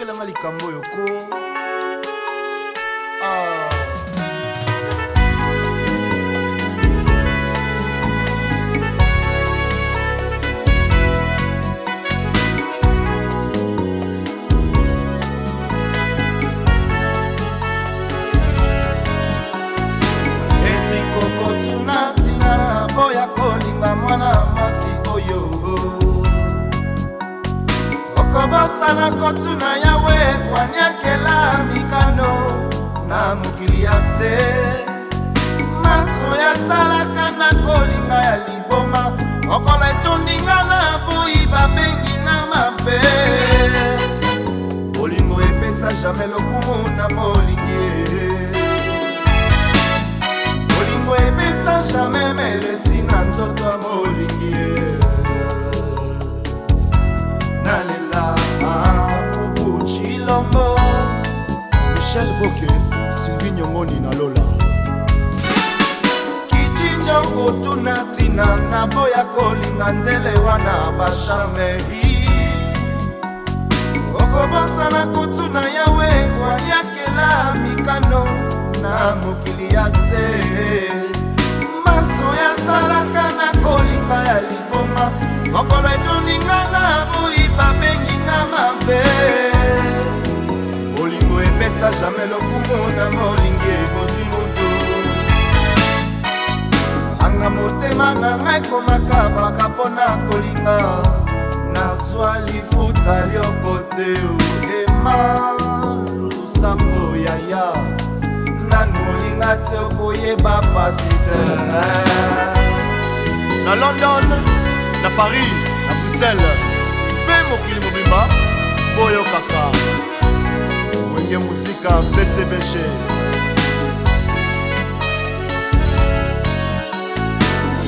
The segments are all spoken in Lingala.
yokelanga likambo yoko ah. kosala kotuna yawe kwaniakela mikano na mokili ya se maso yasalaka na kolinga ya liboma okola lombo michel boke sylvi nyongoni na lola kitinja kotuna ntina naboya kolinga nzele wana basharmeri okobosana kutuna yawe kwaliakela mikano na mokili ya se nanga nazwa lifuta liokote ema lusambo yaya nanu olinga te okoyeba pasi te na london na paris na bruxelles mpe mokili mobimba boyokaka wenge muzika pcbg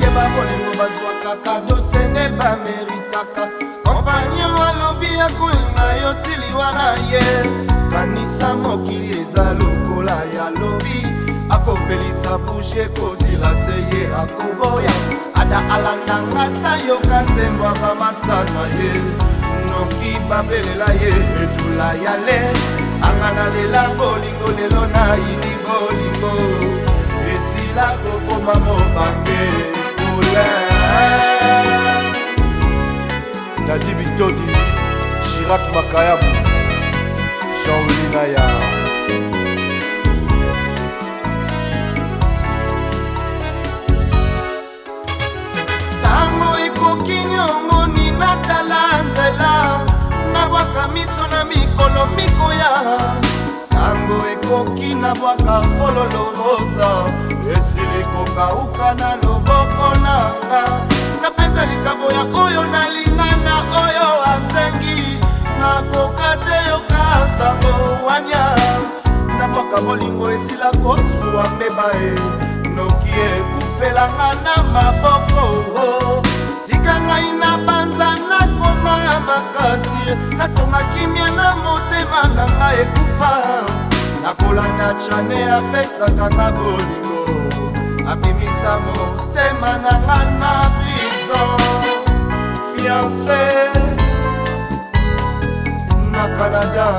yeba bolingo bazwaka kado nde bameritaka kompanio alobi akolinga yo tili wana ye kanisa mokili eza lokola ya lobi akopelisa bushe kozila te ye akoboya ada alandanga ta yoka nzembo ya bamasta na ye noki babelela ye etula ya le anga nalela bolingo lelo nayini bolingo esila kokoma mobange olai nadi bitoti shirak makayabu jean-louis nayar nabwaka miso na mikolo mikoya ntango ekoki nabwaka bolingo esila kosuwa mbeba e noki ekufelanga na maboko tika ngai na banza nakoma ya makasi natonga kimia na motema na ngai ekufa nakolanda chane apesaka nga bolingo abimisa motema na nga na prizo fiance na canada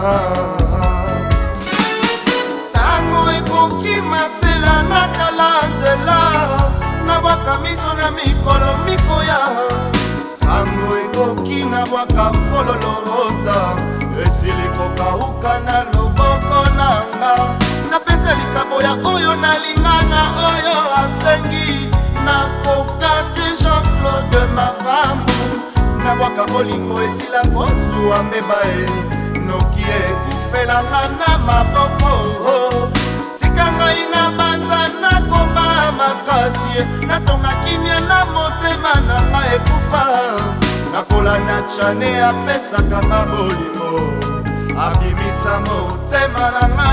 nalingana oyo asengi nakoka te jean-claude mavambu nabwaka bolingo esila kozwa mbeba ye noki ekufelanga na maboko tika ngai na banza nakoma makasi natonga kimia na motema na nga ekufa nakola na chane apesaka nga bolingo abimisa motema na nga